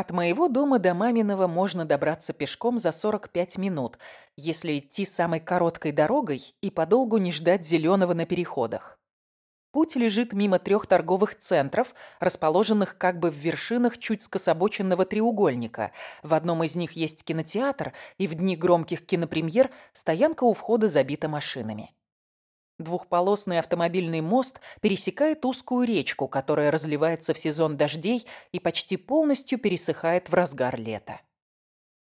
От моего дома до маминого можно добраться пешком за 45 минут, если идти самой короткой дорогой и подолгу не ждать зеленого на переходах. Путь лежит мимо трех торговых центров, расположенных как бы в вершинах чуть скособоченного треугольника. В одном из них есть кинотеатр, и в дни громких кинопремьер стоянка у входа забита машинами. Двухполосный автомобильный мост пересекает узкую речку, которая разливается в сезон дождей и почти полностью пересыхает в разгар лета.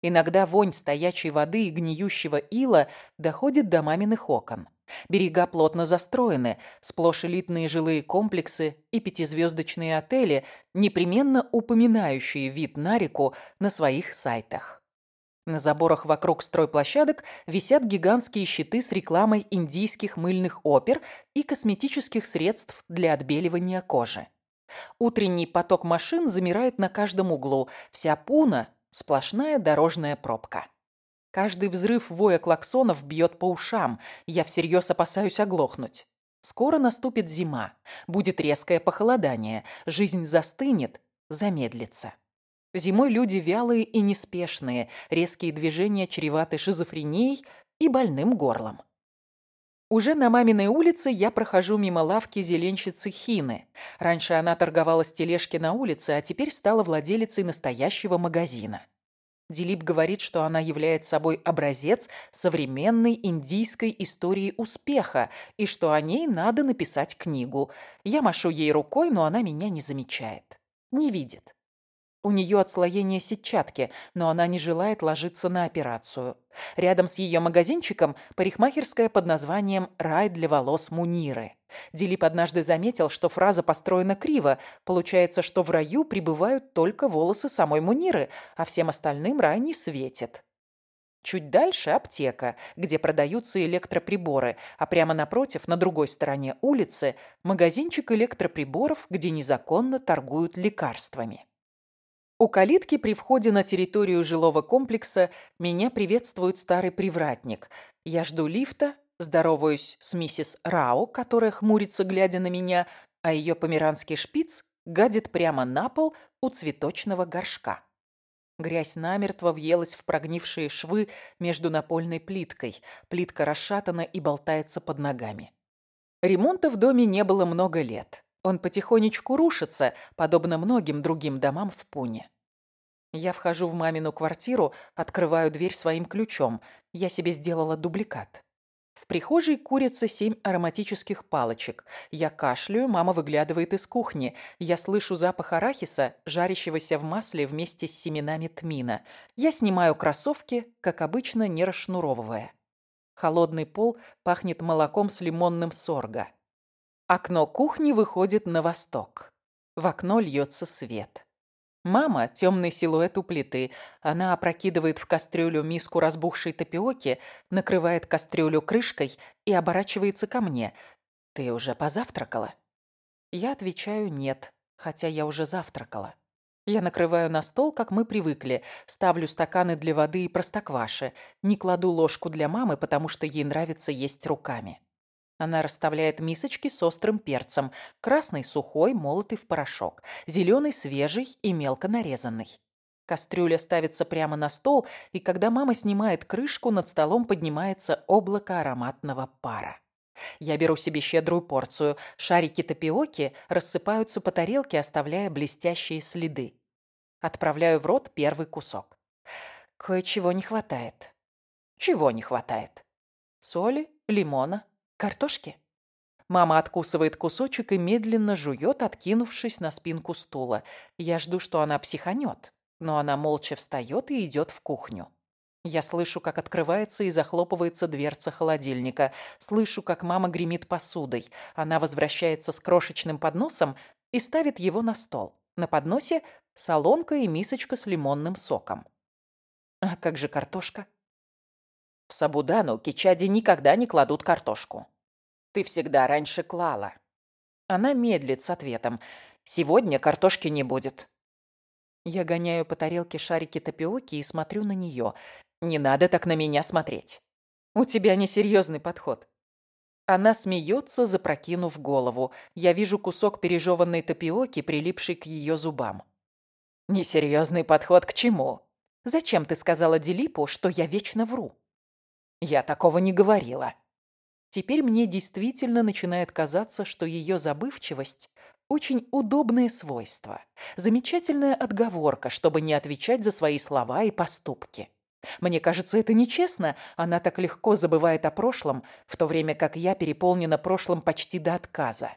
Иногда вонь стоячей воды и гниющего ила доходит до маминых окон. Берега плотно застроены, сплошь элитные жилые комплексы и пятизвездочные отели, непременно упоминающие вид на реку на своих сайтах. На заборах вокруг стройплощадок висят гигантские щиты с рекламой индийских мыльных опер и косметических средств для отбеливания кожи. Утренний поток машин замирает на каждом углу. Вся Пуна – сплошная дорожная пробка. Каждый взрыв воя клаксонов бьет по ушам. Я всерьез опасаюсь оглохнуть. Скоро наступит зима. Будет резкое похолодание. Жизнь застынет, замедлится. Зимой люди вялые и неспешные. Резкие движения чреваты шизофренией и больным горлом. Уже на маминой улице я прохожу мимо лавки зеленщицы Хины. Раньше она торговала с тележки на улице, а теперь стала владелицей настоящего магазина. Дилип говорит, что она является собой образец современной индийской истории успеха и что о ней надо написать книгу. Я машу ей рукой, но она меня не замечает. Не видит. У нее отслоение сетчатки, но она не желает ложиться на операцию. Рядом с ее магазинчиком парикмахерская под названием «Рай для волос Муниры». Дилип однажды заметил, что фраза построена криво. Получается, что в раю прибывают только волосы самой Муниры, а всем остальным рай не светит. Чуть дальше аптека, где продаются электроприборы, а прямо напротив, на другой стороне улицы, магазинчик электроприборов, где незаконно торгуют лекарствами. У калитки при входе на территорию жилого комплекса меня приветствует старый привратник. Я жду лифта, здороваюсь с миссис Рао, которая хмурится, глядя на меня, а ее померанский шпиц гадит прямо на пол у цветочного горшка. Грязь намертво въелась в прогнившие швы между напольной плиткой. Плитка расшатана и болтается под ногами. Ремонта в доме не было много лет. Он потихонечку рушится, подобно многим другим домам в Пуне. Я вхожу в мамину квартиру, открываю дверь своим ключом. Я себе сделала дубликат. В прихожей курятся семь ароматических палочек. Я кашляю, мама выглядывает из кухни. Я слышу запах арахиса, жарящегося в масле вместе с семенами тмина. Я снимаю кроссовки, как обычно, не расшнуровывая. Холодный пол пахнет молоком с лимонным сорго. Окно кухни выходит на восток. В окно льется свет. Мама – темный силуэт у плиты. Она опрокидывает в кастрюлю миску разбухшей тапиоки, накрывает кастрюлю крышкой и оборачивается ко мне. «Ты уже позавтракала?» Я отвечаю «нет», хотя я уже завтракала. Я накрываю на стол, как мы привыкли, ставлю стаканы для воды и простокваши, не кладу ложку для мамы, потому что ей нравится есть руками. Она расставляет мисочки с острым перцем. Красный сухой, молотый в порошок. Зеленый свежий и мелко нарезанный. Кастрюля ставится прямо на стол, и когда мама снимает крышку, над столом поднимается облако ароматного пара. Я беру себе щедрую порцию. Шарики тапиоки рассыпаются по тарелке, оставляя блестящие следы. Отправляю в рот первый кусок. Кое-чего не хватает. Чего не хватает? Соли, лимона, «Картошки?» Мама откусывает кусочек и медленно жует, откинувшись на спинку стула. Я жду, что она психанет, но она молча встает и идет в кухню. Я слышу, как открывается и захлопывается дверца холодильника. Слышу, как мама гремит посудой. Она возвращается с крошечным подносом и ставит его на стол. На подносе солонка и мисочка с лимонным соком. А как же картошка? В Сабудану кичади никогда не кладут картошку. Ты всегда раньше клала. Она медлит с ответом. Сегодня картошки не будет. Я гоняю по тарелке шарики тапиоки и смотрю на нее. Не надо так на меня смотреть. У тебя несерьезный подход. Она смеется, запрокинув голову. Я вижу кусок пережеванной тапиоки, прилипший к ее зубам. Несерьезный подход к чему? Зачем ты сказала Дилипу, что я вечно вру? Я такого не говорила. Теперь мне действительно начинает казаться, что ее забывчивость – очень удобное свойство, замечательная отговорка, чтобы не отвечать за свои слова и поступки. Мне кажется, это нечестно, она так легко забывает о прошлом, в то время как я переполнена прошлым почти до отказа.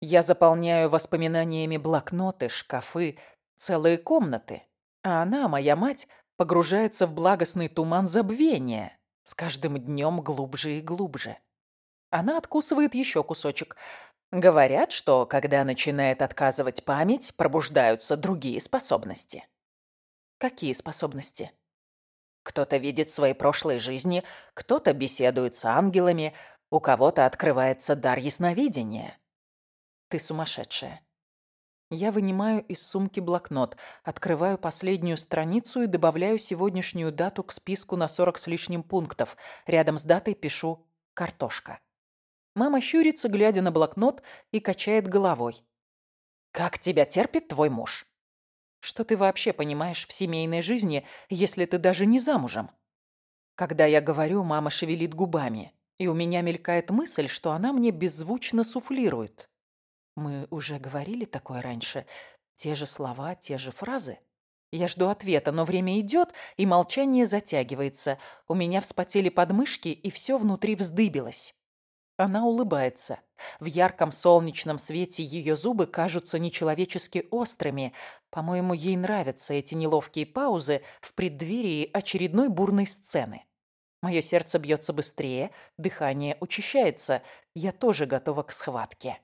Я заполняю воспоминаниями блокноты, шкафы, целые комнаты, а она, моя мать, погружается в благостный туман забвения, с каждым днем глубже и глубже. Она откусывает еще кусочек. Говорят, что когда начинает отказывать память, пробуждаются другие способности. Какие способности? Кто-то видит свои прошлые жизни, кто-то беседует с ангелами, у кого-то открывается дар ясновидения. Ты сумасшедшая. Я вынимаю из сумки блокнот, открываю последнюю страницу и добавляю сегодняшнюю дату к списку на 40 с лишним пунктов. Рядом с датой пишу «картошка». Мама щурится, глядя на блокнот, и качает головой. «Как тебя терпит твой муж?» «Что ты вообще понимаешь в семейной жизни, если ты даже не замужем?» Когда я говорю, мама шевелит губами, и у меня мелькает мысль, что она мне беззвучно суфлирует. Мы уже говорили такое раньше. Те же слова, те же фразы. Я жду ответа, но время идет, и молчание затягивается. У меня вспотели подмышки, и все внутри вздыбилось. Она улыбается. В ярком солнечном свете ее зубы кажутся нечеловечески острыми. По-моему, ей нравятся эти неловкие паузы в преддверии очередной бурной сцены. Мое сердце бьется быстрее, дыхание учащается. Я тоже готова к схватке.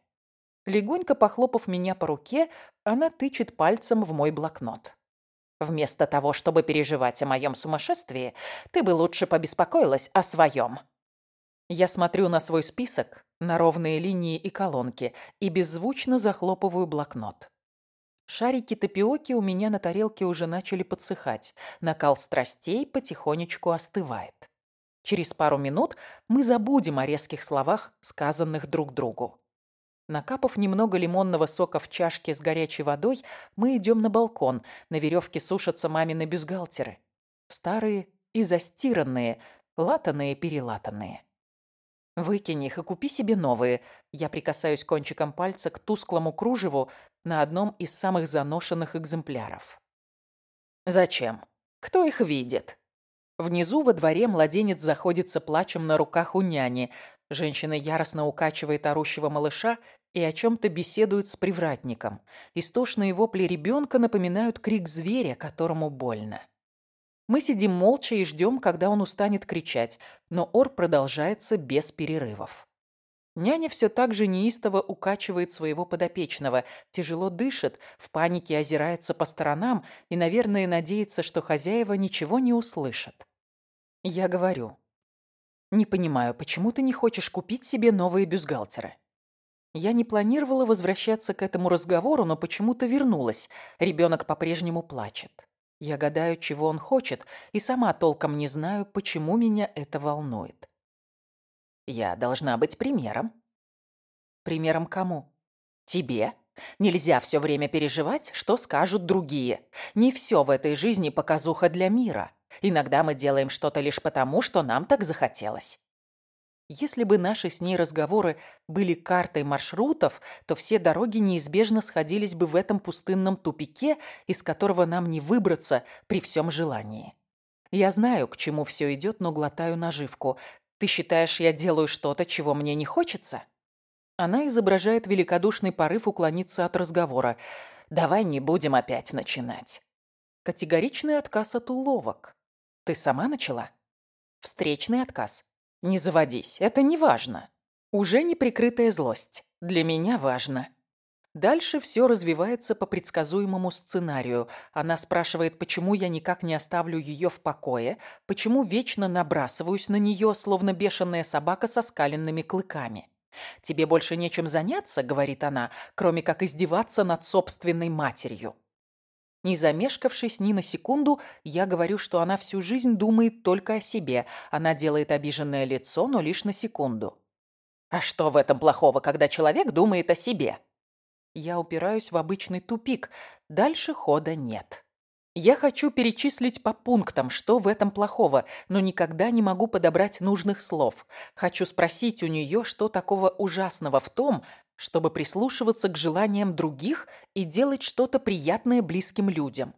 Легонько похлопав меня по руке, она тычет пальцем в мой блокнот. Вместо того, чтобы переживать о моем сумасшествии, ты бы лучше побеспокоилась о своем. Я смотрю на свой список, на ровные линии и колонки, и беззвучно захлопываю блокнот. Шарики тапиоки у меня на тарелке уже начали подсыхать. Накал страстей потихонечку остывает. Через пару минут мы забудем о резких словах, сказанных друг другу. Накапав немного лимонного сока в чашке с горячей водой, мы идем на балкон. На веревке сушатся мамины бюстгальтеры. Старые и застиранные, латанные-перелатанные. Выкинь их и купи себе новые. Я прикасаюсь кончиком пальца к тусклому кружеву на одном из самых заношенных экземпляров. Зачем? Кто их видит? Внизу во дворе младенец заходится плачем на руках у няни. Женщина яростно укачивает орущего малыша и о чем-то беседуют с привратником. Истошные вопли ребенка напоминают крик зверя, которому больно. Мы сидим молча и ждем, когда он устанет кричать, но ор продолжается без перерывов. Няня все так же неистово укачивает своего подопечного, тяжело дышит, в панике озирается по сторонам и, наверное, надеется, что хозяева ничего не услышат. Я говорю. «Не понимаю, почему ты не хочешь купить себе новые бюстгальтеры?» Я не планировала возвращаться к этому разговору, но почему-то вернулась. Ребенок по-прежнему плачет. Я гадаю, чего он хочет, и сама толком не знаю, почему меня это волнует. Я должна быть примером. Примером кому? Тебе. Нельзя все время переживать, что скажут другие. Не все в этой жизни показуха для мира. Иногда мы делаем что-то лишь потому, что нам так захотелось. Если бы наши с ней разговоры были картой маршрутов, то все дороги неизбежно сходились бы в этом пустынном тупике, из которого нам не выбраться при всем желании. Я знаю, к чему все идет, но глотаю наживку. Ты считаешь, я делаю что-то, чего мне не хочется? Она изображает великодушный порыв уклониться от разговора. Давай не будем опять начинать. Категоричный отказ от уловок. Ты сама начала? Встречный отказ. Не заводись, это не важно. Уже неприкрытая злость. Для меня важно. Дальше все развивается по предсказуемому сценарию. Она спрашивает, почему я никак не оставлю ее в покое, почему вечно набрасываюсь на нее, словно бешеная собака со скаленными клыками. «Тебе больше нечем заняться», — говорит она, «кроме как издеваться над собственной матерью». Не замешкавшись ни на секунду, я говорю, что она всю жизнь думает только о себе. Она делает обиженное лицо, но лишь на секунду. А что в этом плохого, когда человек думает о себе? Я упираюсь в обычный тупик. Дальше хода нет. Я хочу перечислить по пунктам, что в этом плохого, но никогда не могу подобрать нужных слов. Хочу спросить у нее, что такого ужасного в том, чтобы прислушиваться к желаниям других и делать что-то приятное близким людям.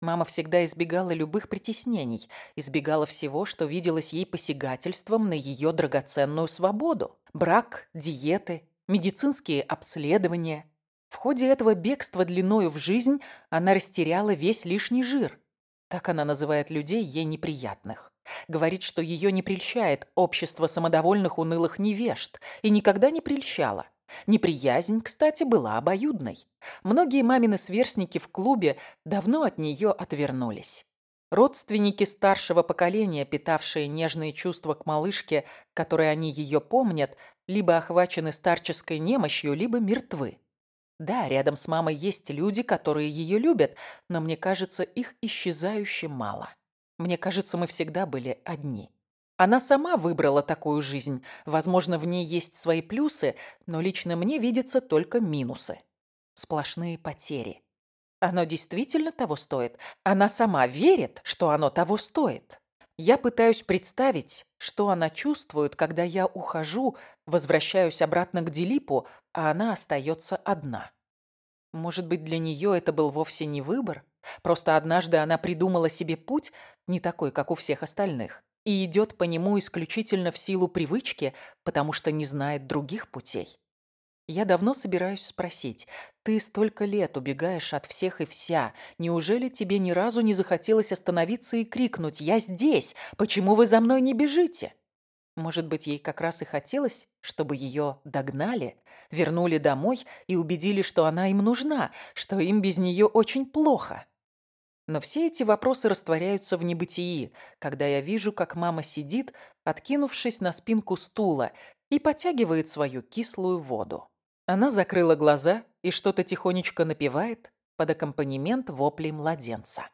Мама всегда избегала любых притеснений, избегала всего, что виделось ей посягательством на ее драгоценную свободу. Брак, диеты, медицинские обследования – в ходе этого бегства длиною в жизнь она растеряла весь лишний жир. Так она называет людей ей неприятных. Говорит, что ее не прельщает общество самодовольных унылых невежд и никогда не прельщала. Неприязнь, кстати, была обоюдной. Многие мамины сверстники в клубе давно от нее отвернулись. Родственники старшего поколения, питавшие нежные чувства к малышке, которые они ее помнят, либо охвачены старческой немощью, либо мертвы. Да, рядом с мамой есть люди, которые ее любят, но мне кажется, их исчезающе мало. Мне кажется, мы всегда были одни. Она сама выбрала такую жизнь. Возможно, в ней есть свои плюсы, но лично мне видятся только минусы. Сплошные потери. Оно действительно того стоит. Она сама верит, что оно того стоит. Я пытаюсь представить, что она чувствует, когда я ухожу, возвращаюсь обратно к Дилипу, а она остается одна. Может быть, для нее это был вовсе не выбор? Просто однажды она придумала себе путь, не такой, как у всех остальных, и идет по нему исключительно в силу привычки, потому что не знает других путей. Я давно собираюсь спросить, ты столько лет убегаешь от всех и вся, неужели тебе ни разу не захотелось остановиться и крикнуть «Я здесь! Почему вы за мной не бежите?» Может быть, ей как раз и хотелось, чтобы ее догнали, вернули домой и убедили, что она им нужна, что им без нее очень плохо. Но все эти вопросы растворяются в небытии, когда я вижу, как мама сидит, откинувшись на спинку стула, и потягивает свою кислую воду. Она закрыла глаза и что-то тихонечко напевает под аккомпанемент воплей младенца.